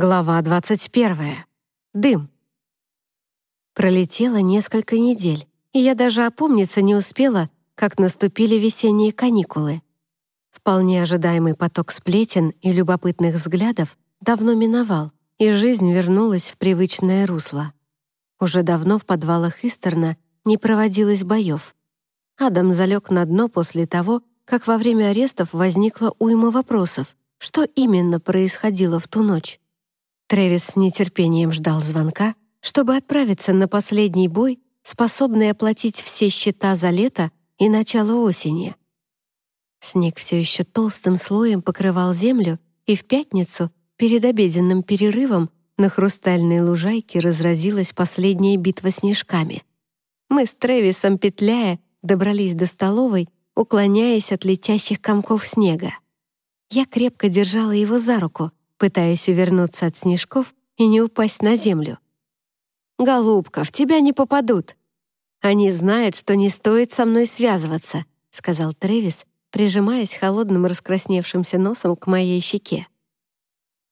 Глава 21. Дым. Пролетело несколько недель, и я даже опомниться не успела, как наступили весенние каникулы. Вполне ожидаемый поток сплетен и любопытных взглядов давно миновал, и жизнь вернулась в привычное русло. Уже давно в подвалах Истерна не проводилось боев. Адам залег на дно после того, как во время арестов возникла уйма вопросов, что именно происходило в ту ночь. Трэвис с нетерпением ждал звонка, чтобы отправиться на последний бой, способный оплатить все счета за лето и начало осени. Снег все еще толстым слоем покрывал землю, и в пятницу, перед обеденным перерывом, на хрустальной лужайке разразилась последняя битва снежками. Мы с Трэвисом, петляя, добрались до столовой, уклоняясь от летящих комков снега. Я крепко держала его за руку, пытаясь увернуться от снежков и не упасть на землю. «Голубка, в тебя не попадут!» «Они знают, что не стоит со мной связываться», — сказал Трэвис, прижимаясь холодным раскрасневшимся носом к моей щеке.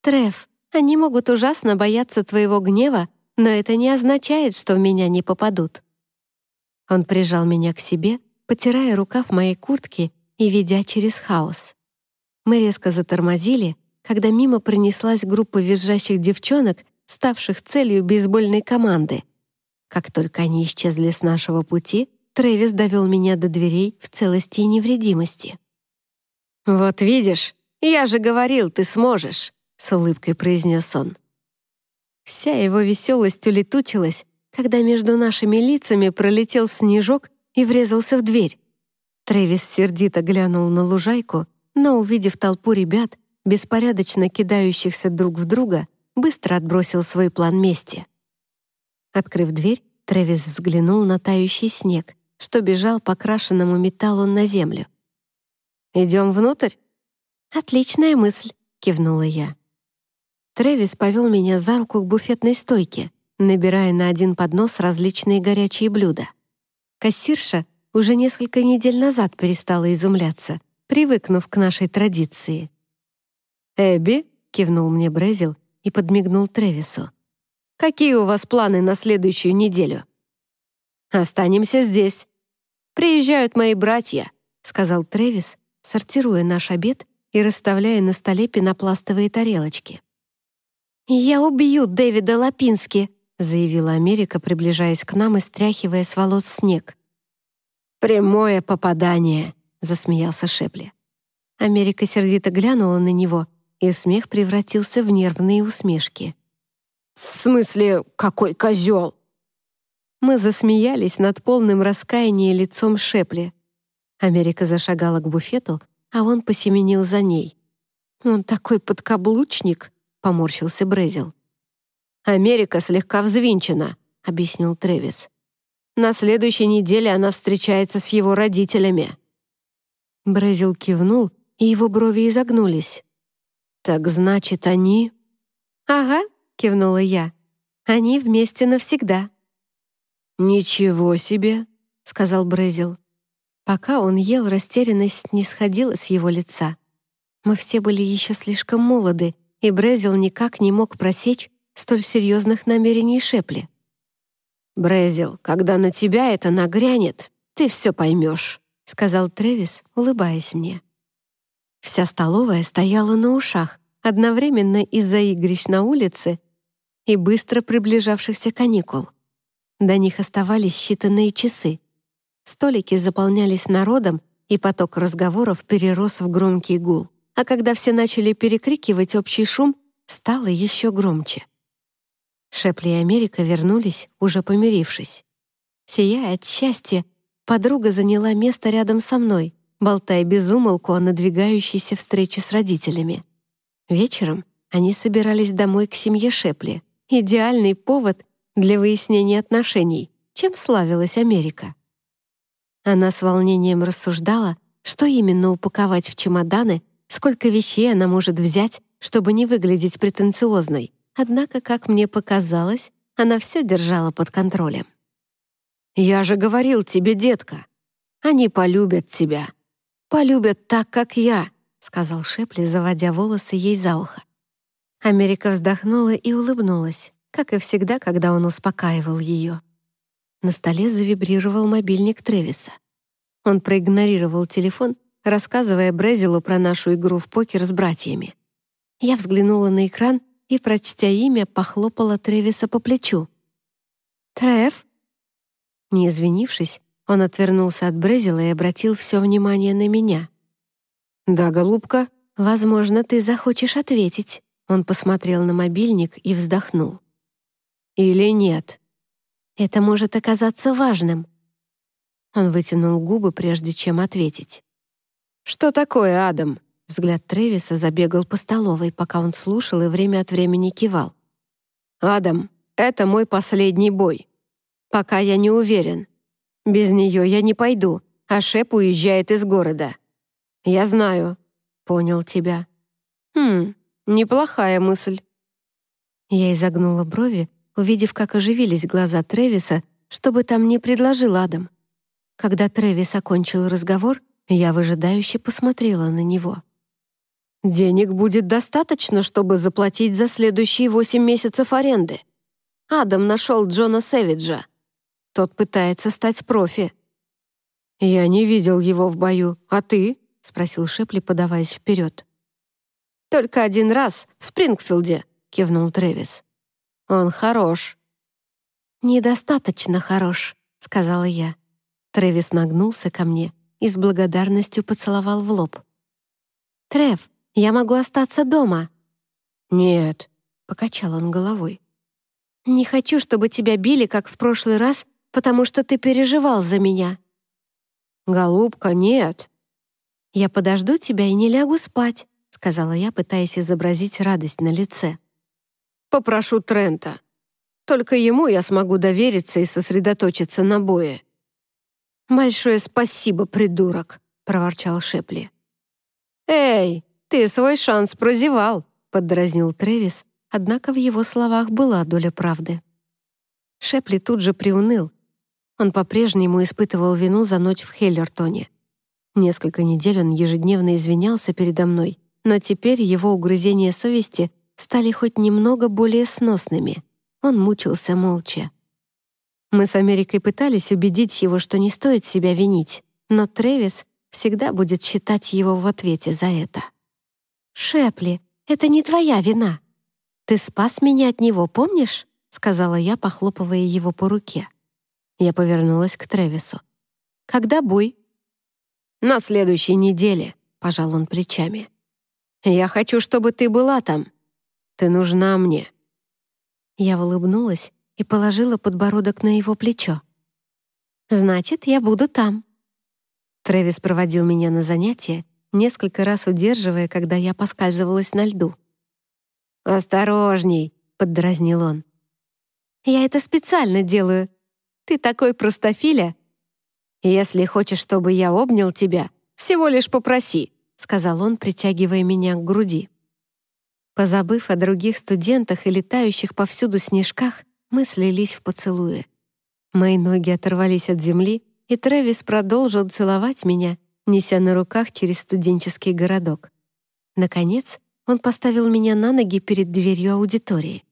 «Трев, они могут ужасно бояться твоего гнева, но это не означает, что в меня не попадут». Он прижал меня к себе, потирая рукав моей куртки и ведя через хаос. Мы резко затормозили, когда мимо пронеслась группа визжащих девчонок, ставших целью бейсбольной команды. Как только они исчезли с нашего пути, Трэвис довел меня до дверей в целости и невредимости. «Вот видишь, я же говорил, ты сможешь», — с улыбкой произнес он. Вся его веселость улетучилась, когда между нашими лицами пролетел снежок и врезался в дверь. Трэвис сердито глянул на лужайку, но, увидев толпу ребят, беспорядочно кидающихся друг в друга, быстро отбросил свой план мести. Открыв дверь, Трэвис взглянул на тающий снег, что бежал по крашенному металлу на землю. «Идем внутрь?» «Отличная мысль», — кивнула я. Трэвис повел меня за руку к буфетной стойке, набирая на один поднос различные горячие блюда. Кассирша уже несколько недель назад перестала изумляться, привыкнув к нашей традиции. «Эбби», — кивнул мне Брезил и подмигнул Тревису. «Какие у вас планы на следующую неделю?» «Останемся здесь. Приезжают мои братья», — сказал Тревис, сортируя наш обед и расставляя на столе пенопластовые тарелочки. «Я убью Дэвида Лапински», — заявила Америка, приближаясь к нам и стряхивая с волос снег. «Прямое попадание», — засмеялся Шепли. Америка сердито глянула на него, и смех превратился в нервные усмешки. «В смысле, какой козел?» Мы засмеялись над полным раскаянием лицом Шепли. Америка зашагала к буфету, а он посеменил за ней. «Он такой подкаблучник», — поморщился Брезил. «Америка слегка взвинчена», — объяснил Трэвис. «На следующей неделе она встречается с его родителями». Брезил кивнул, и его брови изогнулись. «Так значит, они...» «Ага», — кивнула я. «Они вместе навсегда». «Ничего себе», — сказал Брезил. Пока он ел, растерянность не сходила с его лица. Мы все были еще слишком молоды, и Брезил никак не мог просечь столь серьезных намерений Шепли. «Брезил, когда на тебя это нагрянет, ты все поймешь», — сказал Трэвис, улыбаясь мне. Вся столовая стояла на ушах, одновременно из-за игрищ на улице и быстро приближавшихся каникул. До них оставались считанные часы. Столики заполнялись народом, и поток разговоров перерос в громкий гул. А когда все начали перекрикивать общий шум, стало еще громче. Шепли и Америка вернулись, уже помирившись. Сияя от счастья, подруга заняла место рядом со мной, болтая без умолку о надвигающейся встрече с родителями. Вечером они собирались домой к семье Шепли. Идеальный повод для выяснения отношений, чем славилась Америка. Она с волнением рассуждала, что именно упаковать в чемоданы, сколько вещей она может взять, чтобы не выглядеть претенциозной. Однако, как мне показалось, она все держала под контролем. «Я же говорил тебе, детка, они полюбят тебя», полюбят так, как я», — сказал Шепли, заводя волосы ей за ухо. Америка вздохнула и улыбнулась, как и всегда, когда он успокаивал ее. На столе завибрировал мобильник Тревиса. Он проигнорировал телефон, рассказывая Брезилу про нашу игру в покер с братьями. Я взглянула на экран и, прочтя имя, похлопала Тревиса по плечу. «Трев?» Не извинившись, он отвернулся от Брезила и обратил все внимание на меня. «Да, голубка, возможно, ты захочешь ответить». Он посмотрел на мобильник и вздохнул. «Или нет?» «Это может оказаться важным». Он вытянул губы, прежде чем ответить. «Что такое, Адам?» Взгляд Тревиса забегал по столовой, пока он слушал и время от времени кивал. «Адам, это мой последний бой. Пока я не уверен. Без нее я не пойду, а Шеп уезжает из города. Я знаю. Понял тебя. Хм, неплохая мысль. Я изогнула брови, увидев, как оживились глаза Тревиса, чтобы там не предложил Адам. Когда Тревис окончил разговор, я выжидающе посмотрела на него. «Денег будет достаточно, чтобы заплатить за следующие восемь месяцев аренды. Адам нашел Джона Сэвиджа. Тот пытается стать профи». «Я не видел его в бою, а ты?» — спросил Шепли, подаваясь вперед. «Только один раз, в Спрингфилде», — кивнул Трэвис. «Он хорош». «Недостаточно хорош», — сказала я. Трэвис нагнулся ко мне и с благодарностью поцеловал в лоб. «Трев, я могу остаться дома». «Нет», — покачал он головой. «Не хочу, чтобы тебя били, как в прошлый раз, потому что ты переживал за меня». «Голубка, нет». «Я подожду тебя и не лягу спать», — сказала я, пытаясь изобразить радость на лице. «Попрошу Трента. Только ему я смогу довериться и сосредоточиться на бое». «Большое спасибо, придурок», — проворчал Шепли. «Эй, ты свой шанс прозевал», — поддразнил Трэвис, однако в его словах была доля правды. Шепли тут же приуныл, он по-прежнему испытывал вину за ночь в Хеллертоне. Несколько недель он ежедневно извинялся передо мной, но теперь его угрызения совести стали хоть немного более сносными. Он мучился молча. Мы с Америкой пытались убедить его, что не стоит себя винить, но Трэвис всегда будет считать его в ответе за это. «Шепли, это не твоя вина. Ты спас меня от него, помнишь?» — сказала я, похлопывая его по руке. Я повернулась к Тревису. «Когда бой?» «На следующей неделе», — пожал он плечами. «Я хочу, чтобы ты была там. Ты нужна мне». Я улыбнулась и положила подбородок на его плечо. «Значит, я буду там». Трэвис проводил меня на занятия, несколько раз удерживая, когда я поскальзывалась на льду. «Осторожней», — поддразнил он. «Я это специально делаю», ты такой простофиля. Если хочешь, чтобы я обнял тебя, всего лишь попроси», — сказал он, притягивая меня к груди. Позабыв о других студентах и летающих повсюду снежках, мы слились в поцелуе. Мои ноги оторвались от земли, и Трэвис продолжил целовать меня, неся на руках через студенческий городок. Наконец, он поставил меня на ноги перед дверью аудитории.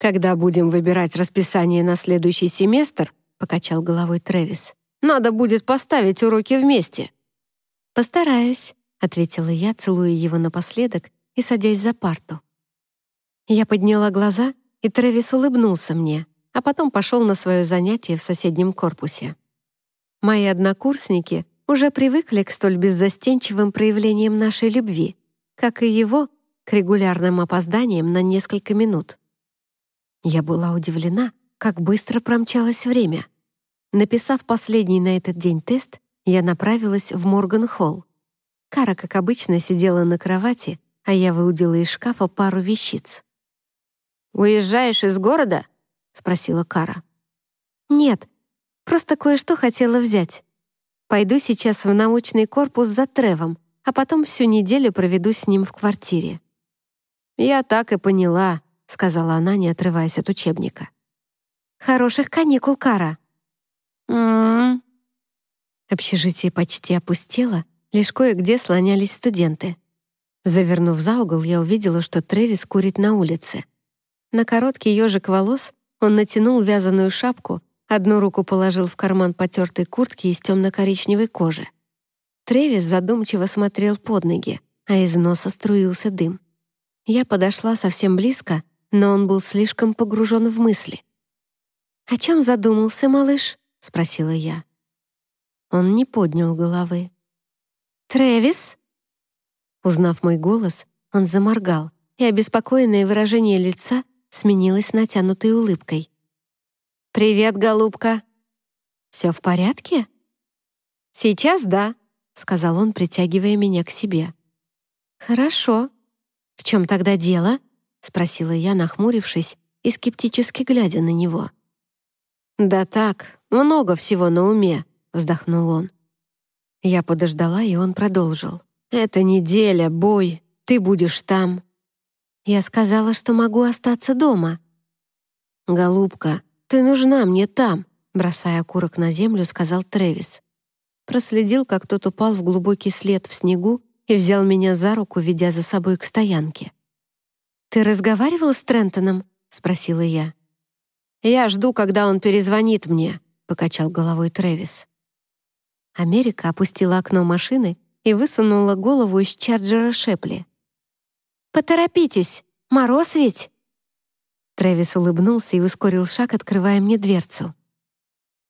«Когда будем выбирать расписание на следующий семестр», — покачал головой Трэвис, «надо будет поставить уроки вместе». «Постараюсь», — ответила я, целуя его напоследок и садясь за парту. Я подняла глаза, и Трэвис улыбнулся мне, а потом пошел на свое занятие в соседнем корпусе. Мои однокурсники уже привыкли к столь беззастенчивым проявлениям нашей любви, как и его к регулярным опозданиям на несколько минут. Я была удивлена, как быстро промчалось время. Написав последний на этот день тест, я направилась в Морган-холл. Кара, как обычно, сидела на кровати, а я выудила из шкафа пару вещиц. «Уезжаешь из города?» — спросила Кара. «Нет, просто кое-что хотела взять. Пойду сейчас в научный корпус за Тревом, а потом всю неделю проведу с ним в квартире». «Я так и поняла», — сказала она, не отрываясь от учебника. «Хороших каникул, Кара!» «М-м-м». Общежитие почти опустело, лишь кое-где слонялись студенты. Завернув за угол, я увидела, что Трэвис курит на улице. На короткий ежик волос он натянул вязаную шапку, одну руку положил в карман потертой куртки из темно-коричневой кожи. Трэвис задумчиво смотрел под ноги, а из носа струился дым. Я подошла совсем близко, но он был слишком погружен в мысли. «О чем задумался, малыш?» — спросила я. Он не поднял головы. «Трэвис?» Узнав мой голос, он заморгал, и обеспокоенное выражение лица сменилось натянутой улыбкой. «Привет, голубка!» «Все в порядке?» «Сейчас да», — сказал он, притягивая меня к себе. «Хорошо. В чем тогда дело?» — спросила я, нахмурившись и скептически глядя на него. «Да так, много всего на уме», — вздохнул он. Я подождала, и он продолжил. «Это неделя, бой, ты будешь там». Я сказала, что могу остаться дома. «Голубка, ты нужна мне там», — бросая окурок на землю, сказал Трэвис. Проследил, как тот упал в глубокий след в снегу и взял меня за руку, ведя за собой к стоянке. «Ты разговаривал с Трентоном?» — спросила я. «Я жду, когда он перезвонит мне», — покачал головой Трэвис. Америка опустила окно машины и высунула голову из чарджера Шепли. «Поторопитесь! Мороз ведь!» Трэвис улыбнулся и ускорил шаг, открывая мне дверцу.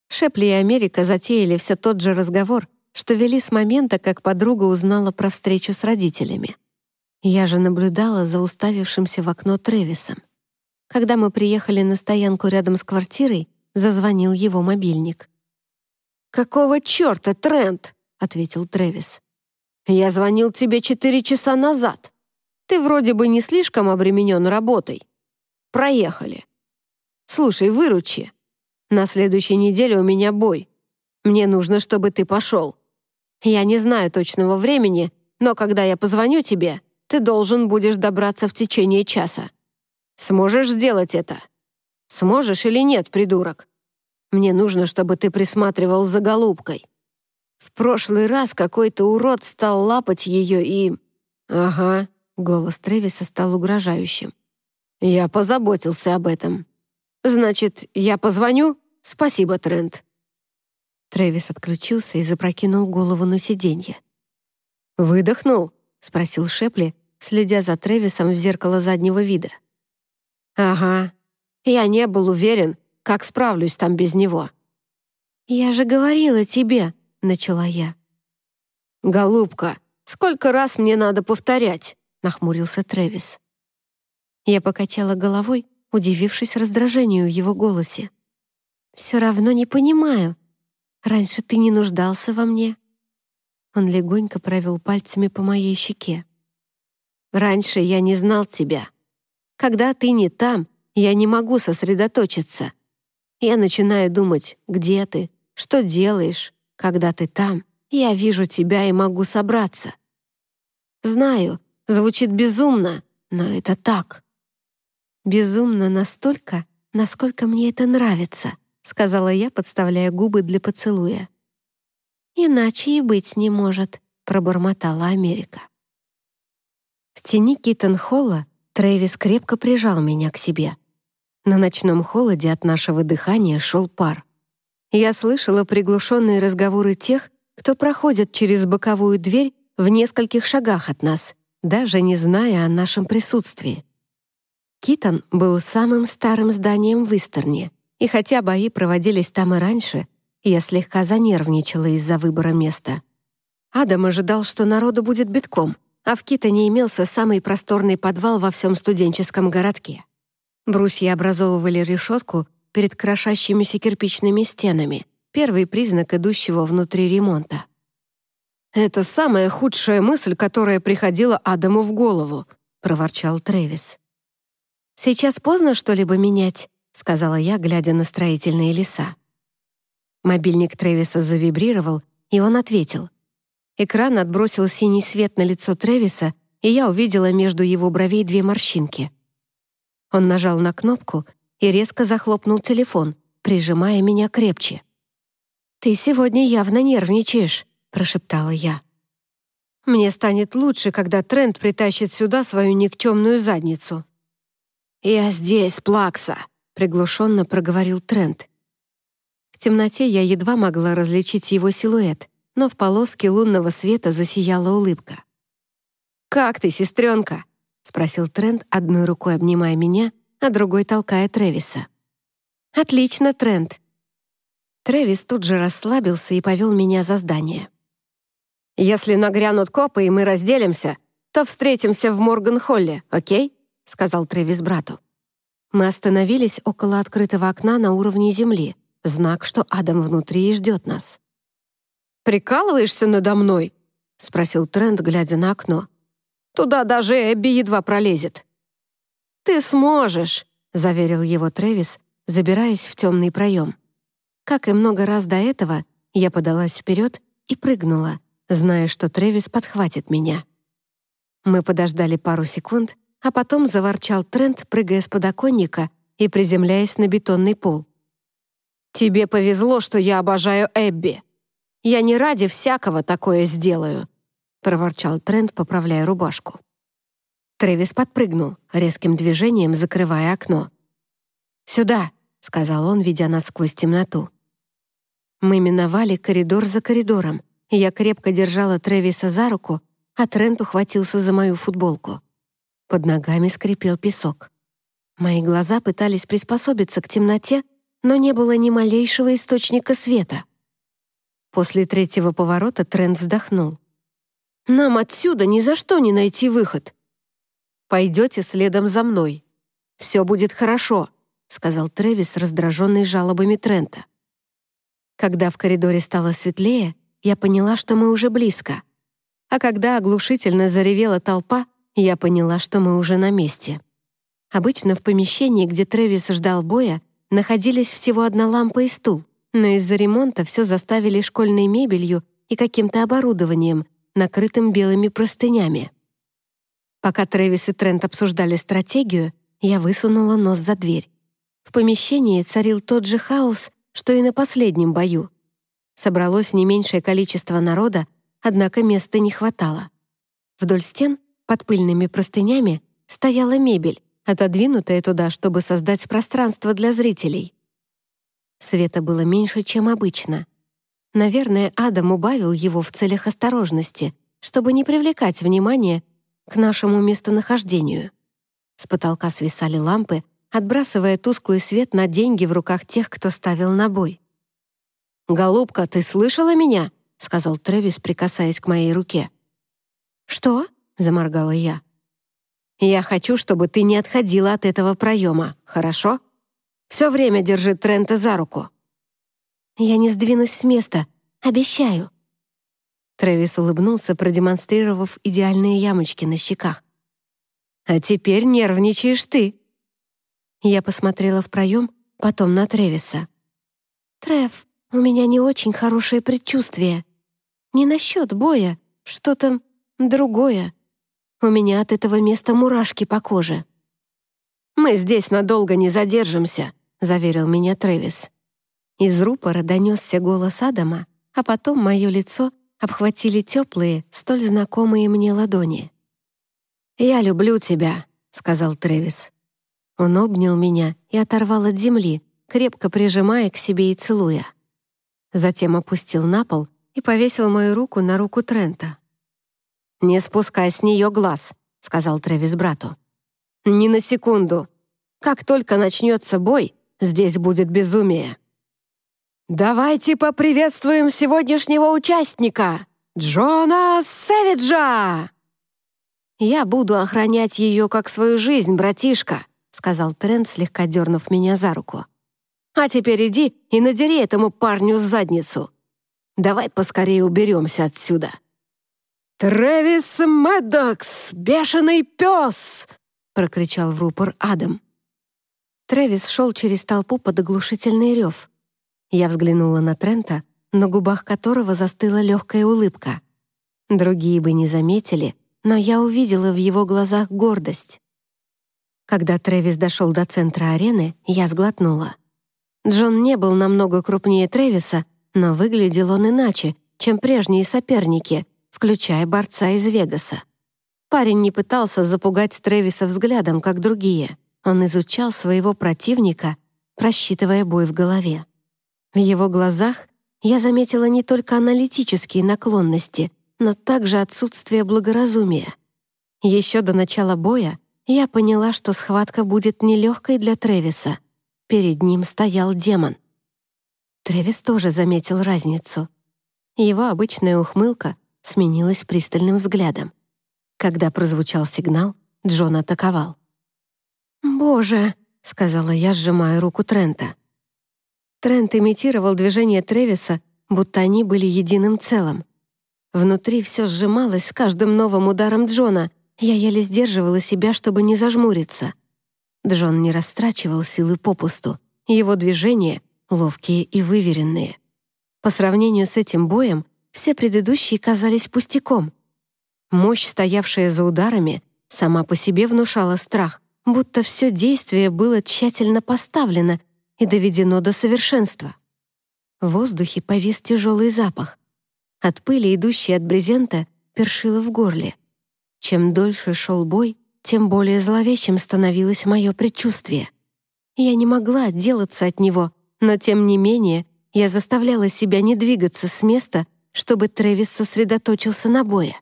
Шепли и Америка затеяли все тот же разговор, что вели с момента, как подруга узнала про встречу с родителями. Я же наблюдала за уставившимся в окно Трэвисом. Когда мы приехали на стоянку рядом с квартирой, зазвонил его мобильник. «Какого черта, Трент?» — ответил Трэвис. «Я звонил тебе четыре часа назад. Ты вроде бы не слишком обременен работой. Проехали. Слушай, выручи. На следующей неделе у меня бой. Мне нужно, чтобы ты пошел. Я не знаю точного времени, но когда я позвоню тебе, ты должен будешь добраться в течение часа. Сможешь сделать это? Сможешь или нет, придурок? Мне нужно, чтобы ты присматривал за голубкой. В прошлый раз какой-то урод стал лапать ее и... Ага, голос Тревиса стал угрожающим. Я позаботился об этом. Значит, я позвоню? Спасибо, Трент. Трэвис отключился и запрокинул голову на сиденье. «Выдохнул?» — спросил Шепли, следя за Трэвисом в зеркало заднего вида. «Ага. Я не был уверен, как справлюсь там без него». «Я же говорила тебе», — начала я. «Голубка, сколько раз мне надо повторять?» — нахмурился Трэвис. Я покачала головой, удивившись раздражению в его голосе. «Все равно не понимаю. Раньше ты не нуждался во мне». Он легонько провел пальцами по моей щеке. «Раньше я не знал тебя. Когда ты не там, я не могу сосредоточиться. Я начинаю думать, где ты, что делаешь. Когда ты там, я вижу тебя и могу собраться. Знаю, звучит безумно, но это так. Безумно настолько, насколько мне это нравится, сказала я, подставляя губы для поцелуя. Иначе и быть не может, пробормотала Америка. В тени Киттон-холла Трэвис крепко прижал меня к себе. На ночном холоде от нашего дыхания шел пар. Я слышала приглушенные разговоры тех, кто проходит через боковую дверь в нескольких шагах от нас, даже не зная о нашем присутствии. Китон был самым старым зданием в Истерне, и хотя бои проводились там и раньше, я слегка занервничала из-за выбора места. Адам ожидал, что народу будет битком, а в Китоне имелся самый просторный подвал во всем студенческом городке. Брусья образовывали решетку перед крошащимися кирпичными стенами, первый признак идущего внутри ремонта. «Это самая худшая мысль, которая приходила Адаму в голову», — проворчал Трэвис. «Сейчас поздно что-либо менять», — сказала я, глядя на строительные леса. Мобильник Трэвиса завибрировал, и он ответил. Экран отбросил синий свет на лицо Трэвиса, и я увидела между его бровей две морщинки. Он нажал на кнопку и резко захлопнул телефон, прижимая меня крепче. «Ты сегодня явно нервничаешь», — прошептала я. Мне станет лучше, когда Трент притащит сюда свою никчемную задницу». «Я здесь, Плакса», — приглушенно проговорил Трент. В темноте я едва могла различить его силуэт, но в полоске лунного света засияла улыбка. «Как ты, сестренка?» — спросил Трент, одной рукой обнимая меня, а другой толкая Тревиса. «Отлично, Трент». Тревис тут же расслабился и повел меня за здание. «Если нагрянут копы и мы разделимся, то встретимся в Морган-Холле, окей?» — сказал Тревис брату. Мы остановились около открытого окна на уровне земли, знак, что Адам внутри и ждет нас. «Прикалываешься надо мной?» — спросил Трент, глядя на окно. «Туда даже Эбби едва пролезет». «Ты сможешь», — заверил его Трэвис, забираясь в темный проем. Как и много раз до этого, я подалась вперед и прыгнула, зная, что Трэвис подхватит меня. Мы подождали пару секунд, а потом заворчал Трент, прыгая с подоконника и приземляясь на бетонный пол. «Тебе повезло, что я обожаю Эбби. Я не ради всякого такое сделаю», — проворчал Трент, поправляя рубашку. Трэвис подпрыгнул, резким движением закрывая окно. «Сюда», — сказал он, ведя нас сквозь темноту. Мы миновали коридор за коридором, и я крепко держала Трэвиса за руку, а Трент ухватился за мою футболку. Под ногами скрипел песок. Мои глаза пытались приспособиться к темноте, но не было ни малейшего источника света. После третьего поворота Трент вздохнул. «Нам отсюда ни за что не найти выход. Пойдете следом за мной. Все будет хорошо», — сказал Трэвис, раздраженный жалобами Трента. Когда в коридоре стало светлее, я поняла, что мы уже близко. А когда оглушительно заревела толпа, я поняла, что мы уже на месте. Обычно в помещении, где Трэвис ждал боя, находились всего одна лампа и стул, но из-за ремонта все заставили школьной мебелью и каким-то оборудованием, накрытым белыми простынями. Пока Трэвис и Трент обсуждали стратегию, я высунула нос за дверь. В помещении царил тот же хаос, что и на последнем бою. Собралось не меньшее количество народа, однако места не хватало. Вдоль стен под пыльными простынями стояла мебель, отодвинутая туда, чтобы создать пространство для зрителей. Света было меньше, чем обычно. Наверное, Адам убавил его в целях осторожности, чтобы не привлекать внимание к нашему местонахождению. С потолка свисали лампы, отбрасывая тусклый свет на деньги в руках тех, кто ставил на бой. «Голубка, ты слышала меня?» — сказал Трэвис, прикасаясь к моей руке. «Что?» заморгала я. «Я хочу, чтобы ты не отходила от этого проема, хорошо? Все время держи Трента за руку». «Я не сдвинусь с места, обещаю». Трэвис улыбнулся, продемонстрировав идеальные ямочки на щеках. «А теперь нервничаешь ты». Я посмотрела в проем, потом на Трэвиса. «Трэв, у меня не очень хорошее предчувствие. Не насчет боя, что-то другое. У меня от этого места мурашки по коже. «Мы здесь надолго не задержимся», — заверил меня Трэвис. Из рупора донесся голос Адама, а потом мое лицо обхватили теплые, столь знакомые мне ладони. «Я люблю тебя», — сказал Трэвис. Он обнял меня и оторвал от земли, крепко прижимая к себе и целуя. Затем опустил на пол и повесил мою руку на руку Трента. «Не спускай с нее глаз», — сказал Трэвис брату. «Ни на секунду. Как только начнется бой, здесь будет безумие». «Давайте поприветствуем сегодняшнего участника, Джона Сэвиджа!» «Я буду охранять ее как свою жизнь, братишка», — сказал Трент, слегка дернув меня за руку. «А теперь иди и надери этому парню задницу. Давай поскорее уберемся отсюда». «Трэвис Мэддокс, бешеный пес!» — прокричал в рупор Адам. Трэвис шел через толпу под оглушительный рев. Я взглянула на Трента, на губах которого застыла легкая улыбка. Другие бы не заметили, но я увидела в его глазах гордость. Когда Трэвис дошел до центра арены, я сглотнула. Джон не был намного крупнее Трэвиса, но выглядел он иначе, чем прежние соперники, включая борца из Вегаса. Парень не пытался запугать Трэвиса взглядом, как другие. Он изучал своего противника, просчитывая бой в голове. В его глазах я заметила не только аналитические наклонности, но также отсутствие благоразумия. Еще до начала боя я поняла, что схватка будет нелегкой для Тревиса. Перед ним стоял демон. Тревис тоже заметил разницу. Его обычная ухмылка сменилась пристальным взглядом. Когда прозвучал сигнал, Джон атаковал. «Боже!» — сказала я, сжимая руку Трента. Трент имитировал движение Тревиса, будто они были единым целым. Внутри все сжималось с каждым новым ударом Джона. Я еле сдерживала себя, чтобы не зажмуриться. Джон не растрачивал силы попусту. Его движения ловкие и выверенные. По сравнению с этим боем, все предыдущие казались пустяком. Мощь, стоявшая за ударами, сама по себе внушала страх, будто все действие было тщательно поставлено и доведено до совершенства. В воздухе повис тяжелый запах. От пыли, идущей от брезента, першило в горле. Чем дольше шел бой, тем более зловещим становилось мое предчувствие. Я не могла отделаться от него, но тем не менее я заставляла себя не двигаться с места, чтобы Трэвис сосредоточился на бое.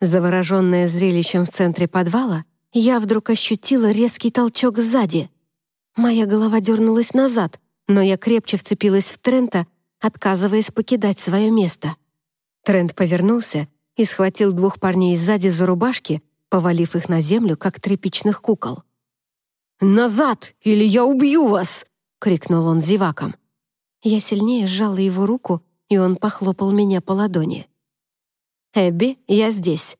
Завороженная зрелищем в центре подвала, я вдруг ощутила резкий толчок сзади. Моя голова дернулась назад, но я крепче вцепилась в Трента, отказываясь покидать свое место. Трент повернулся и схватил двух парней сзади за рубашки, повалив их на землю, как тряпичных кукол. «Назад, или я убью вас!» — крикнул он зеваком. Я сильнее сжала его руку, и он похлопал меня по ладони. «Эбби, я здесь.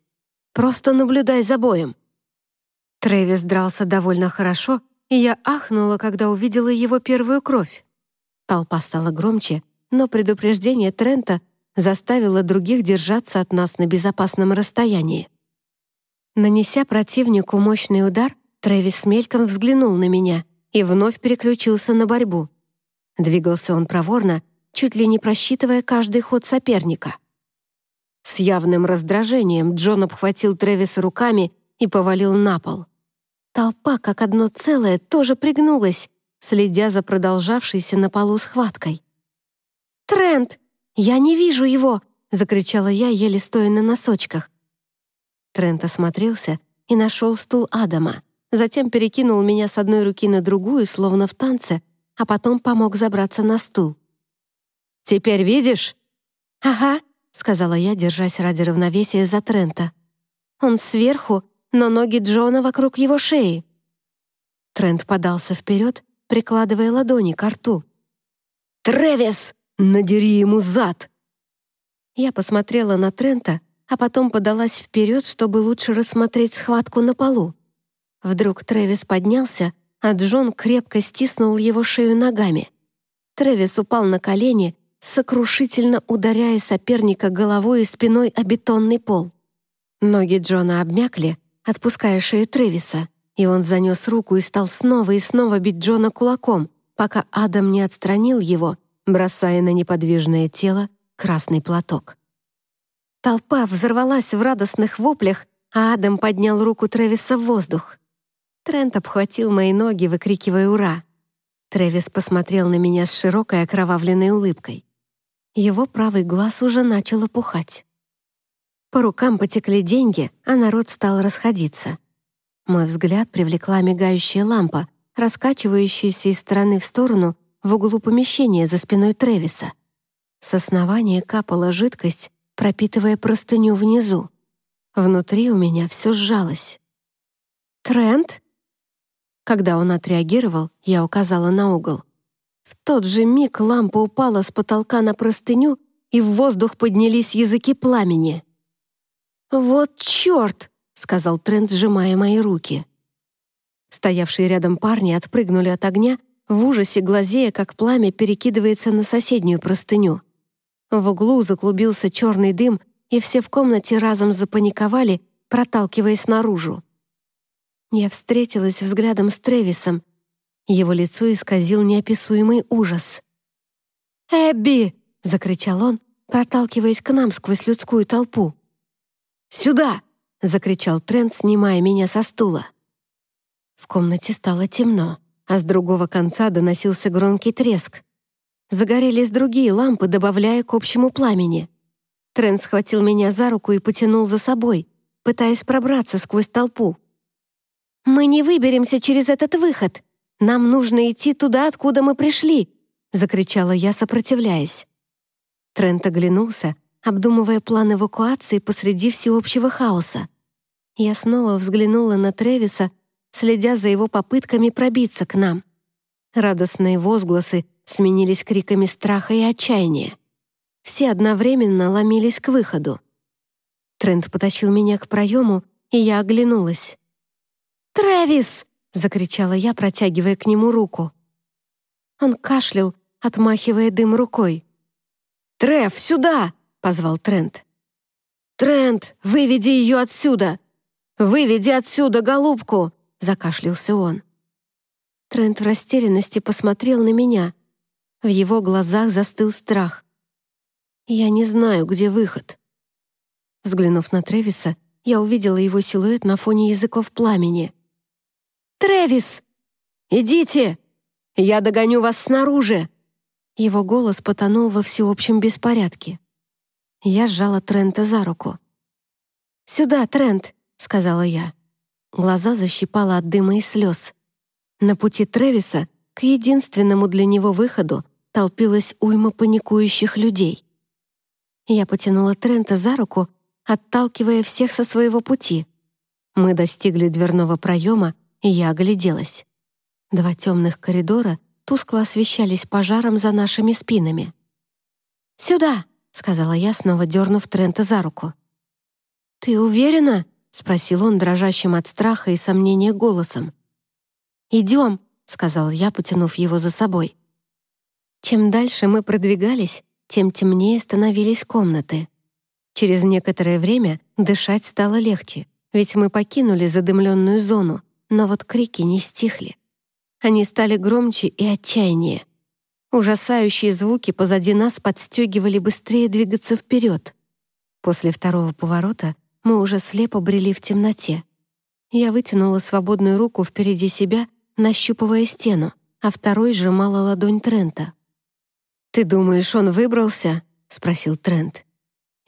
Просто наблюдай за боем». Трэвис дрался довольно хорошо, и я ахнула, когда увидела его первую кровь. Толпа стала громче, но предупреждение Трента заставило других держаться от нас на безопасном расстоянии. Нанеся противнику мощный удар, Трэвис мельком взглянул на меня и вновь переключился на борьбу. Двигался он проворно, чуть ли не просчитывая каждый ход соперника. С явным раздражением Джон обхватил Трэвиса руками и повалил на пол. Толпа, как одно целое, тоже пригнулась, следя за продолжавшейся на полу схваткой. «Трент! Я не вижу его!» — закричала я, еле стоя на носочках. Трент осмотрелся и нашел стул Адама, затем перекинул меня с одной руки на другую, словно в танце, а потом помог забраться на стул. «Теперь видишь?» «Ага», — сказала я, держась ради равновесия за Трента. «Он сверху, но ноги Джона вокруг его шеи». Трент подался вперед, прикладывая ладони к рту. «Трэвис, надери ему зад!» Я посмотрела на Трента, а потом подалась вперед, чтобы лучше рассмотреть схватку на полу. Вдруг Трэвис поднялся, а Джон крепко стиснул его шею ногами. Трэвис упал на колени, сокрушительно ударяя соперника головой и спиной о бетонный пол. Ноги Джона обмякли, отпуская шею Трэвиса, и он занес руку и стал снова и снова бить Джона кулаком, пока Адам не отстранил его, бросая на неподвижное тело красный платок. Толпа взорвалась в радостных воплях, а Адам поднял руку Трэвиса в воздух. Трент обхватил мои ноги, выкрикивая «Ура!». Трэвис посмотрел на меня с широкой окровавленной улыбкой. Его правый глаз уже начал опухать. По рукам потекли деньги, а народ стал расходиться. Мой взгляд привлекла мигающая лампа, раскачивающаяся из стороны в сторону в углу помещения за спиной Трэвиса. С основания капала жидкость, пропитывая простыню внизу. Внутри у меня все сжалось. «Трент?» Когда он отреагировал, я указала на угол. В тот же миг лампа упала с потолка на простыню, и в воздух поднялись языки пламени. «Вот черт!» — сказал Трент, сжимая мои руки. Стоявшие рядом парни отпрыгнули от огня, в ужасе глазея, как пламя перекидывается на соседнюю простыню. В углу заклубился черный дым, и все в комнате разом запаниковали, проталкиваясь наружу. Я встретилась взглядом с Тревисом. Его лицо исказил неописуемый ужас. «Эбби!» — закричал он, проталкиваясь к нам сквозь людскую толпу. «Сюда!» — закричал Трент, снимая меня со стула. В комнате стало темно, а с другого конца доносился громкий треск. Загорелись другие лампы, добавляя к общему пламени. Трент схватил меня за руку и потянул за собой, пытаясь пробраться сквозь толпу. «Мы не выберемся через этот выход. Нам нужно идти туда, откуда мы пришли», — закричала я, сопротивляясь. Трент оглянулся, обдумывая план эвакуации посреди всеобщего хаоса. Я снова взглянула на Тревиса, следя за его попытками пробиться к нам. Радостные возгласы сменились криками страха и отчаяния. Все одновременно ломились к выходу. Трент потащил меня к проему, и я оглянулась. «Трэвис!» — закричала я, протягивая к нему руку. Он кашлял, отмахивая дым рукой. «Трев, сюда!» — позвал Трент. «Трент, выведи ее отсюда! Выведи отсюда голубку!» — закашлялся он. Трент в растерянности посмотрел на меня. В его глазах застыл страх. «Я не знаю, где выход». Взглянув на Тревиса, я увидела его силуэт на фоне языков пламени. «Тревис! Идите! Я догоню вас снаружи!» Его голос потонул во всеобщем беспорядке. Я сжала Трента за руку. «Сюда, Трент!» — сказала я. Глаза защипала от дыма и слез. На пути Тревиса к единственному для него выходу толпилась уйма паникующих людей. Я потянула Трента за руку, отталкивая всех со своего пути. Мы достигли дверного проема, и я огляделась. Два темных коридора тускло освещались пожаром за нашими спинами. «Сюда!» — сказала я, снова дернув Трента за руку. «Ты уверена?» — спросил он, дрожащим от страха и сомнения голосом. «Идем!» — сказал я, потянув его за собой. Чем дальше мы продвигались, тем темнее становились комнаты. Через некоторое время дышать стало легче, ведь мы покинули задымленную зону, но вот крики не стихли. Они стали громче и отчаяннее. Ужасающие звуки позади нас подстегивали быстрее двигаться вперед. После второго поворота мы уже слепо брели в темноте. Я вытянула свободную руку впереди себя, нащупывая стену, а второй сжимала ладонь Трента. «Ты думаешь, он выбрался?» — спросил Трент.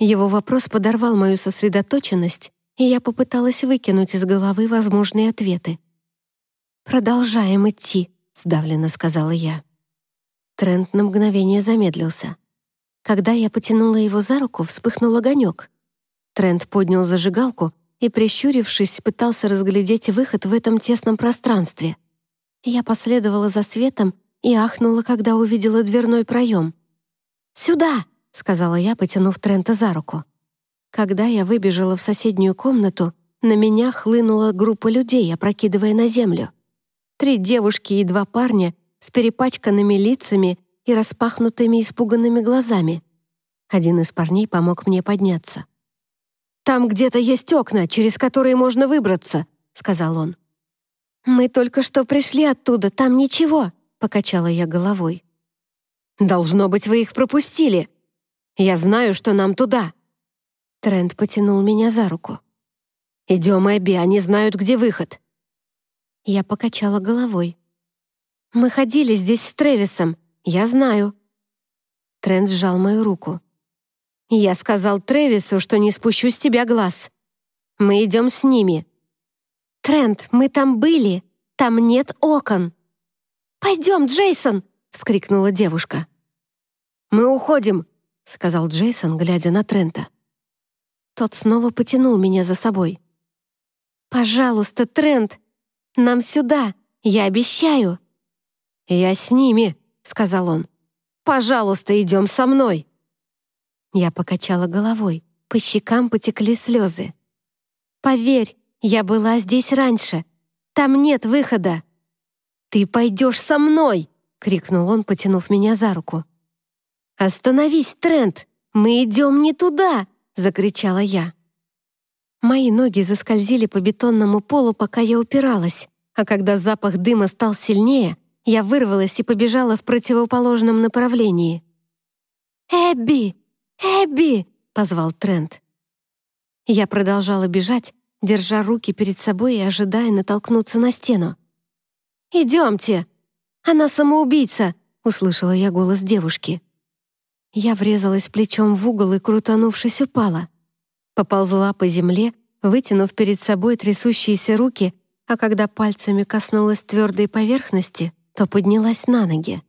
Его вопрос подорвал мою сосредоточенность, и я попыталась выкинуть из головы возможные ответы. «Продолжаем идти», — сдавленно сказала я. Трент на мгновение замедлился. Когда я потянула его за руку, вспыхнул огонек. Трент поднял зажигалку и, прищурившись, пытался разглядеть выход в этом тесном пространстве. Я последовала за светом и ахнула, когда увидела дверной проем. «Сюда!» — сказала я, потянув Трента за руку. Когда я выбежала в соседнюю комнату, на меня хлынула группа людей, опрокидывая на землю. Три девушки и два парня с перепачканными лицами и распахнутыми испуганными глазами. Один из парней помог мне подняться. «Там где-то есть окна, через которые можно выбраться», — сказал он. «Мы только что пришли оттуда, там ничего», — покачала я головой. «Должно быть, вы их пропустили. Я знаю, что нам туда». Трент потянул меня за руку. «Идем, Эбби, они знают, где выход». Я покачала головой. «Мы ходили здесь с Тревисом, я знаю». Трент сжал мою руку. «Я сказал Тревису, что не спущу с тебя глаз. Мы идем с ними». «Трент, мы там были, там нет окон». «Пойдем, Джейсон!» — вскрикнула девушка. «Мы уходим», — сказал Джейсон, глядя на Трента. Тот снова потянул меня за собой. «Пожалуйста, Трент, нам сюда, я обещаю». «Я с ними», — сказал он. «Пожалуйста, идем со мной». Я покачала головой, по щекам потекли слезы. «Поверь, я была здесь раньше. Там нет выхода». «Ты пойдешь со мной!» — крикнул он, потянув меня за руку. «Остановись, Трент! Мы идем не туда!» — закричала я. Мои ноги заскользили по бетонному полу, пока я упиралась, а когда запах дыма стал сильнее, я вырвалась и побежала в противоположном направлении. «Эбби! «Эбби!» — позвал Трент. Я продолжала бежать, держа руки перед собой и ожидая натолкнуться на стену. «Идемте! Она самоубийца!» — услышала я голос девушки. Я врезалась плечом в угол и, крутанувшись, упала. Поползла по земле, вытянув перед собой трясущиеся руки, а когда пальцами коснулась твердой поверхности, то поднялась на ноги.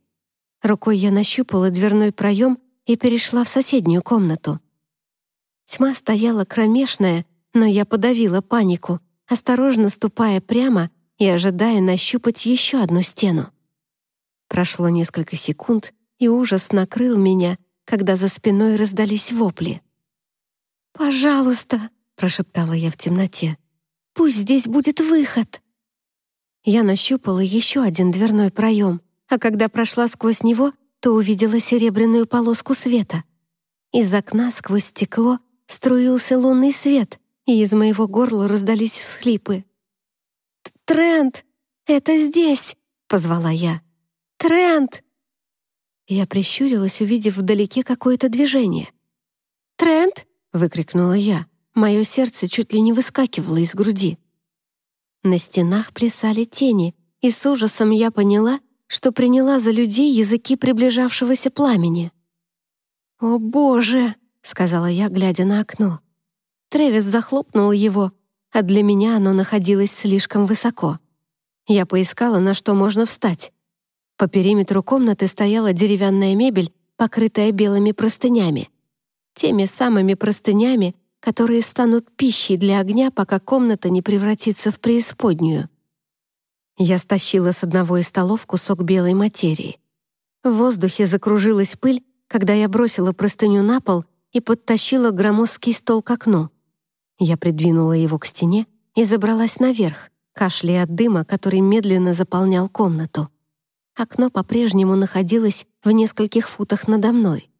Рукой я нащупала дверной проем и перешла в соседнюю комнату. Тьма стояла кромешная, но я подавила панику, осторожно ступая прямо и ожидая нащупать еще одну стену. Прошло несколько секунд, и ужас накрыл меня, когда за спиной раздались вопли. «Пожалуйста», — прошептала я в темноте, — «пусть здесь будет выход». Я нащупала еще один дверной проем, а когда прошла сквозь него, то увидела серебряную полоску света. Из окна сквозь стекло струился лунный свет, и из моего горла раздались всхлипы. «Трент, это здесь!» — позвала я. «Трент!» Я прищурилась, увидев вдалеке какое-то движение. «Трент!» — выкрикнула я. Мое сердце чуть ли не выскакивало из груди. На стенах плясали тени, и с ужасом я поняла, что приняла за людей языки приближавшегося пламени. «О, Боже!» — сказала я, глядя на окно. Тревис захлопнул его, а для меня оно находилось слишком высоко. Я поискала, на что можно встать. По периметру комнаты стояла деревянная мебель, покрытая белыми простынями. Теми самыми простынями, которые станут пищей для огня, пока комната не превратится в преисподнюю. Я стащила с одного из столов кусок белой материи. В воздухе закружилась пыль, когда я бросила простыню на пол и подтащила громоздкий стол к окну. Я придвинула его к стене и забралась наверх, кашляя от дыма, который медленно заполнял комнату. Окно по-прежнему находилось в нескольких футах надо мной.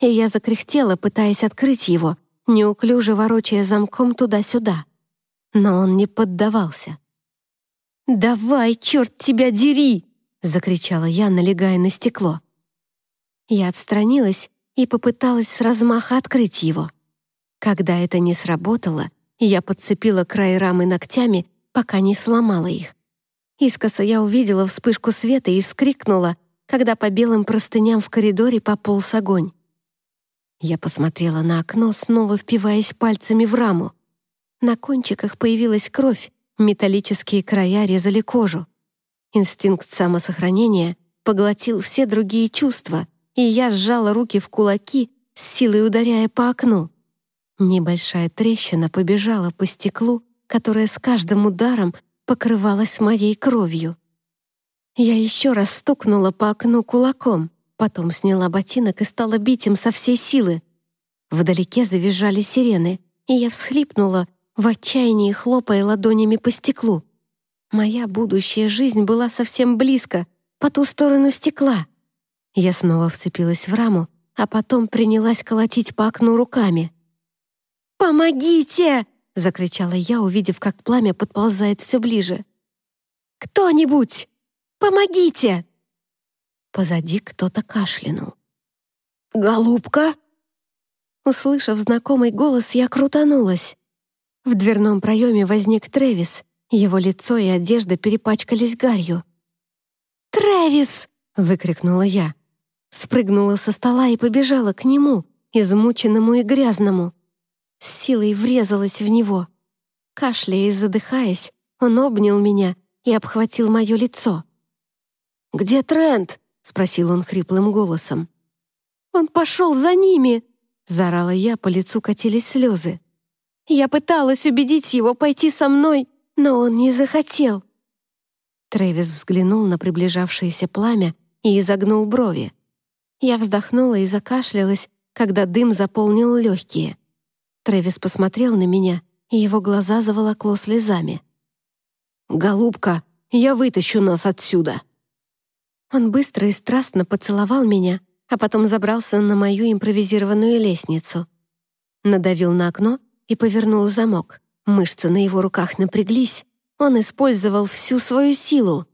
И я закряхтела, пытаясь открыть его, неуклюже ворочая замком туда-сюда. Но он не поддавался. «Давай, черт тебя дери!» — закричала я, налегая на стекло. Я отстранилась и попыталась с размаха открыть его. Когда это не сработало, я подцепила край рамы ногтями, пока не сломала их. Искоса я увидела вспышку света и вскрикнула, когда по белым простыням в коридоре пополз огонь. Я посмотрела на окно, снова впиваясь пальцами в раму. На кончиках появилась кровь, Металлические края резали кожу. Инстинкт самосохранения поглотил все другие чувства, и я сжала руки в кулаки, с силой ударяя по окну. Небольшая трещина побежала по стеклу, которое с каждым ударом покрывалось моей кровью. Я еще раз стукнула по окну кулаком, потом сняла ботинок и стала бить им со всей силы. Вдалеке завизжали сирены, и я всхлипнула, в отчаянии хлопая ладонями по стеклу. Моя будущая жизнь была совсем близко, по ту сторону стекла. Я снова вцепилась в раму, а потом принялась колотить по окну руками. «Помогите!» — закричала я, увидев, как пламя подползает все ближе. «Кто-нибудь! Помогите!» Позади кто-то кашлянул. «Голубка!» Услышав знакомый голос, я крутанулась. В дверном проеме возник Трэвис. Его лицо и одежда перепачкались гарью. «Трэвис!» — выкрикнула я. Спрыгнула со стола и побежала к нему, измученному и грязному. С силой врезалась в него. Кашляя и задыхаясь, он обнял меня и обхватил мое лицо. «Где Трент?» — спросил он хриплым голосом. «Он пошел за ними!» — заорала я, по лицу катились слезы. Я пыталась убедить его пойти со мной, но он не захотел». Трэвис взглянул на приближавшееся пламя и изогнул брови. Я вздохнула и закашлялась, когда дым заполнил легкие. Трэвис посмотрел на меня, и его глаза заволокло слезами. «Голубка, я вытащу нас отсюда!» Он быстро и страстно поцеловал меня, а потом забрался на мою импровизированную лестницу. Надавил на окно и повернул замок. Мышцы на его руках напряглись. Он использовал всю свою силу.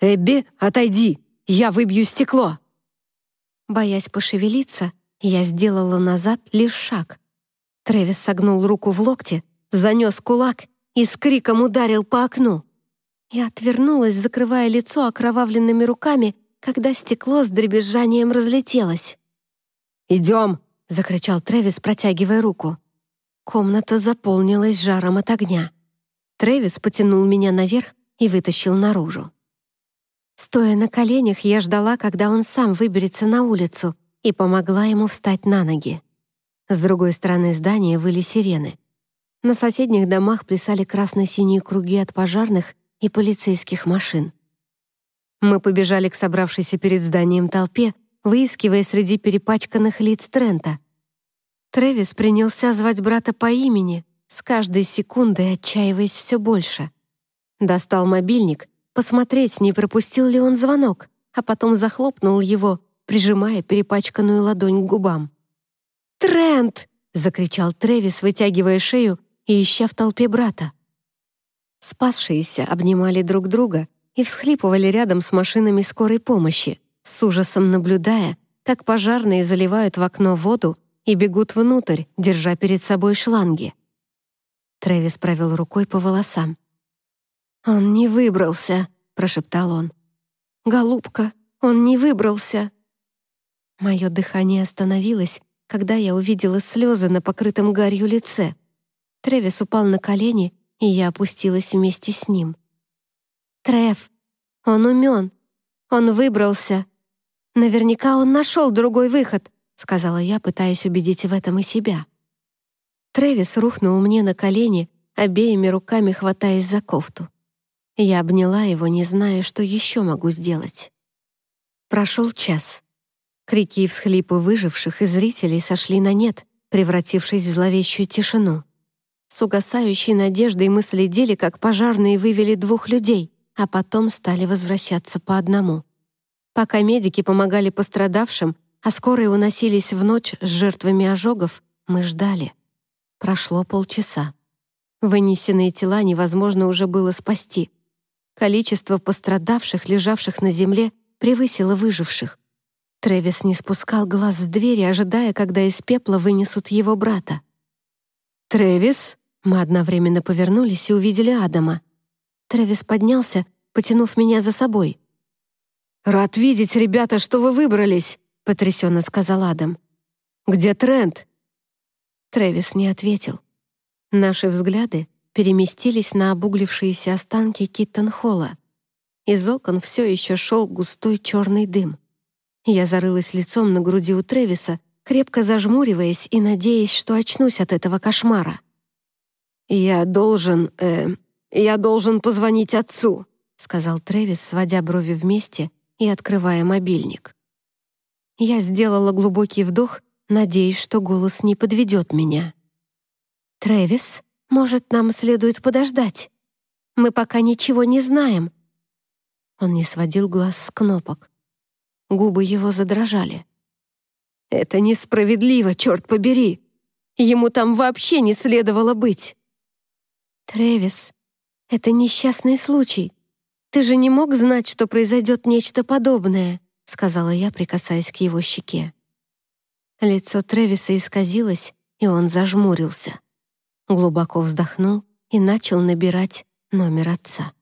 «Эбби, отойди! Я выбью стекло!» Боясь пошевелиться, Я сделала назад лишь шаг. Трэвис согнул руку в локте, занес кулак и с криком ударил по окну. Я отвернулась, закрывая лицо окровавленными руками, когда стекло с дребезжанием разлетелось. «Идем!» — закричал Трэвис, протягивая руку. Комната заполнилась жаром от огня. Трэвис потянул меня наверх и вытащил наружу. Стоя на коленях, я ждала, когда он сам выберется на улицу, и помогла ему встать на ноги. С другой стороны здания выли сирены. На соседних домах плясали красно-синие круги от пожарных и полицейских машин. Мы побежали к собравшейся перед зданием толпе, выискивая среди перепачканных лиц Трента. Трэвис принялся звать брата по имени, с каждой секундой отчаиваясь все больше. Достал мобильник, посмотреть, не пропустил ли он звонок, а потом захлопнул его, прижимая перепачканную ладонь к губам. «Трент!» — закричал Трэвис, вытягивая шею и ища в толпе брата. Спасшиеся обнимали друг друга и всхлипывали рядом с машинами скорой помощи, с ужасом наблюдая, как пожарные заливают в окно воду и бегут внутрь, держа перед собой шланги. Трэвис провел рукой по волосам. «Он не выбрался», — прошептал он. «Голубка, он не выбрался». Мое дыхание остановилось, когда я увидела слезы на покрытом гарью лице. Тревис упал на колени, и я опустилась вместе с ним. «Трев, он умен. Он выбрался. Наверняка он нашел другой выход», сказала я, пытаясь убедить в этом и себя. Тревис рухнул мне на колени, обеими руками хватаясь за кофту. Я обняла его, не зная, что еще могу сделать. Прошел час. Крики и всхлипы выживших и зрителей сошли на нет, превратившись в зловещую тишину. С угасающей надеждой мы следили, как пожарные вывели двух людей, а потом стали возвращаться по одному. Пока медики помогали пострадавшим, а скорые уносились в ночь с жертвами ожогов, мы ждали. Прошло полчаса. Вынесенные тела невозможно уже было спасти. Количество пострадавших, лежавших на земле, превысило выживших. Трэвис не спускал глаз с двери, ожидая, когда из пепла вынесут его брата. «Трэвис?» Мы одновременно повернулись и увидели Адама. Трэвис поднялся, потянув меня за собой. «Рад видеть, ребята, что вы выбрались», — потрясенно сказал Адам. «Где Трент?» Трэвис не ответил. Наши взгляды переместились на обуглившиеся останки Киттон-Холла. Из окон все еще шел густой черный дым. Я зарылась лицом на груди у Тревиса, крепко зажмуриваясь и надеясь, что очнусь от этого кошмара. «Я должен... Э, я должен позвонить отцу», сказал Тревис, сводя брови вместе и открывая мобильник. Я сделала глубокий вдох, надеясь, что голос не подведет меня. «Трэвис, может, нам следует подождать? Мы пока ничего не знаем». Он не сводил глаз с кнопок. Губы его задрожали. «Это несправедливо, черт побери! Ему там вообще не следовало быть!» «Трэвис, это несчастный случай. Ты же не мог знать, что произойдет нечто подобное», сказала я, прикасаясь к его щеке. Лицо Трэвиса исказилось, и он зажмурился. Глубоко вздохнул и начал набирать номер отца.